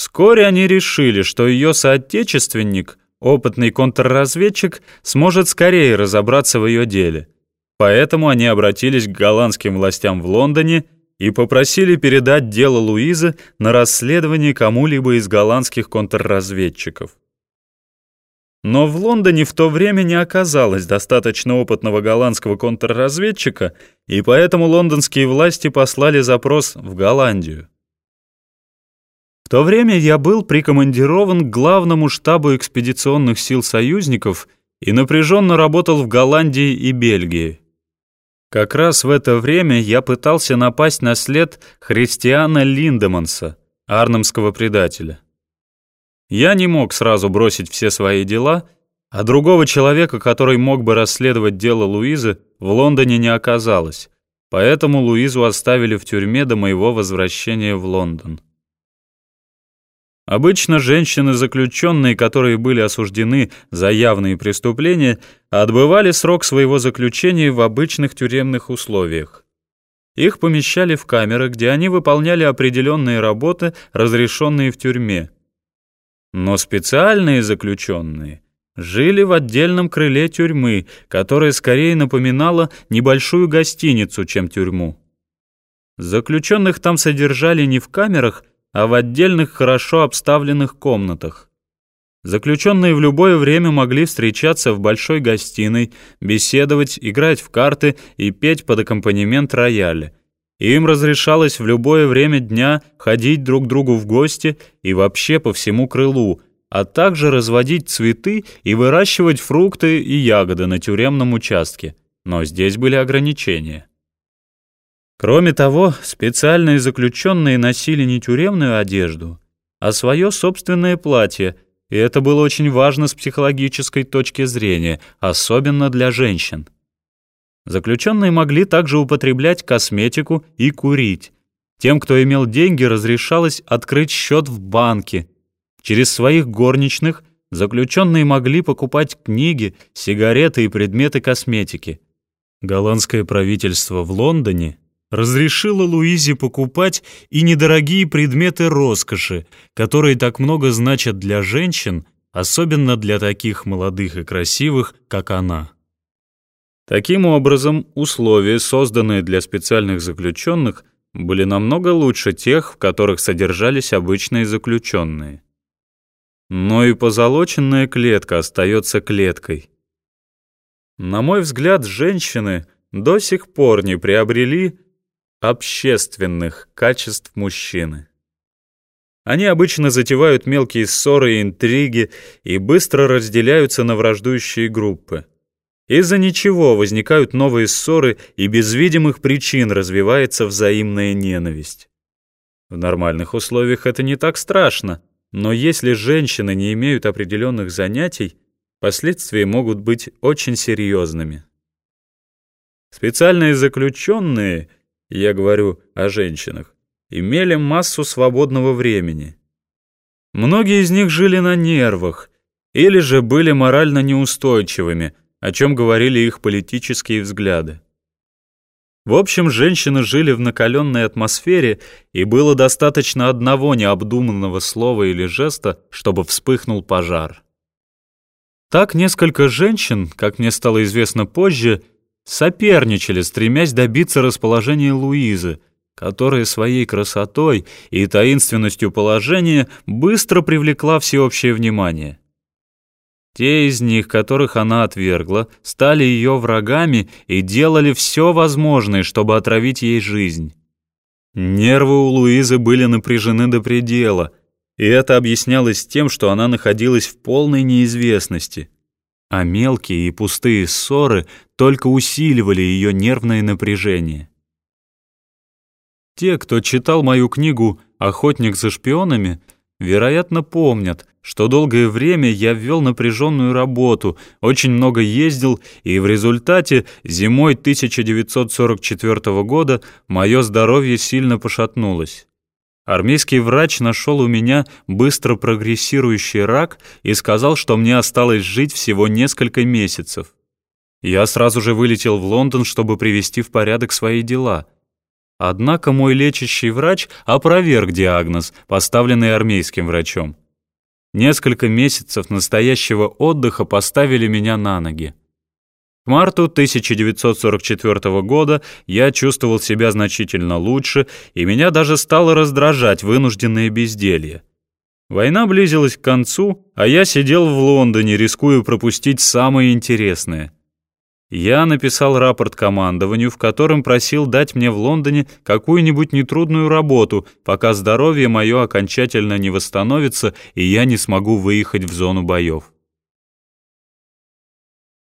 Вскоре они решили, что ее соотечественник, опытный контрразведчик, сможет скорее разобраться в ее деле. Поэтому они обратились к голландским властям в Лондоне и попросили передать дело Луизы на расследование кому-либо из голландских контрразведчиков. Но в Лондоне в то время не оказалось достаточно опытного голландского контрразведчика, и поэтому лондонские власти послали запрос в Голландию. То время я был прикомандирован к главному штабу экспедиционных сил союзников и напряженно работал в Голландии и Бельгии. Как раз в это время я пытался напасть на след Христиана Линдеманса, арнемского предателя. Я не мог сразу бросить все свои дела, а другого человека, который мог бы расследовать дело Луизы, в Лондоне не оказалось, поэтому Луизу оставили в тюрьме до моего возвращения в Лондон. Обычно женщины-заключенные, которые были осуждены за явные преступления, отбывали срок своего заключения в обычных тюремных условиях. Их помещали в камеры, где они выполняли определенные работы, разрешенные в тюрьме. Но специальные заключенные жили в отдельном крыле тюрьмы, которая скорее напоминала небольшую гостиницу, чем тюрьму. Заключенных там содержали не в камерах, а в отдельных хорошо обставленных комнатах. Заключенные в любое время могли встречаться в большой гостиной, беседовать, играть в карты и петь под аккомпанемент рояля. Им разрешалось в любое время дня ходить друг к другу в гости и вообще по всему крылу, а также разводить цветы и выращивать фрукты и ягоды на тюремном участке. Но здесь были ограничения. Кроме того, специальные заключенные носили не тюремную одежду, а свое собственное платье, и это было очень важно с психологической точки зрения, особенно для женщин. Заключенные могли также употреблять косметику и курить. Тем, кто имел деньги, разрешалось открыть счет в банке. Через своих горничных заключенные могли покупать книги, сигареты и предметы косметики. Голландское правительство в Лондоне разрешило Луизе покупать и недорогие предметы роскоши, которые так много значат для женщин, особенно для таких молодых и красивых, как она. Таким образом, условия, созданные для специальных заключенных, были намного лучше тех, в которых содержались обычные заключенные. Но и позолоченная клетка остается клеткой. На мой взгляд, женщины до сих пор не приобрели общественных качеств мужчины. Они обычно затевают мелкие ссоры и интриги и быстро разделяются на враждующие группы. Из-за ничего возникают новые ссоры, и без видимых причин развивается взаимная ненависть. В нормальных условиях это не так страшно, но если женщины не имеют определенных занятий, последствия могут быть очень серьезными. Специальные заключенные, я говорю о женщинах, имели массу свободного времени. Многие из них жили на нервах или же были морально неустойчивыми – о чем говорили их политические взгляды. В общем, женщины жили в накаленной атмосфере, и было достаточно одного необдуманного слова или жеста, чтобы вспыхнул пожар. Так несколько женщин, как мне стало известно позже, соперничали, стремясь добиться расположения Луизы, которая своей красотой и таинственностью положения быстро привлекла всеобщее внимание. Те из них, которых она отвергла, стали ее врагами и делали все возможное, чтобы отравить ей жизнь. Нервы у Луизы были напряжены до предела, и это объяснялось тем, что она находилась в полной неизвестности. А мелкие и пустые ссоры только усиливали ее нервное напряжение. Те, кто читал мою книгу «Охотник за шпионами», вероятно, помнят, что долгое время я вел напряженную работу, очень много ездил, и в результате зимой 1944 года мое здоровье сильно пошатнулось. Армейский врач нашел у меня быстро прогрессирующий рак и сказал, что мне осталось жить всего несколько месяцев. Я сразу же вылетел в Лондон, чтобы привести в порядок свои дела. Однако мой лечащий врач опроверг диагноз, поставленный армейским врачом. Несколько месяцев настоящего отдыха поставили меня на ноги. Марту 1944 года я чувствовал себя значительно лучше, и меня даже стало раздражать вынужденное безделье. Война близилась к концу, а я сидел в Лондоне, рискуя пропустить самое интересное. Я написал рапорт командованию, в котором просил дать мне в Лондоне какую-нибудь нетрудную работу, пока здоровье мое окончательно не восстановится и я не смогу выехать в зону боев.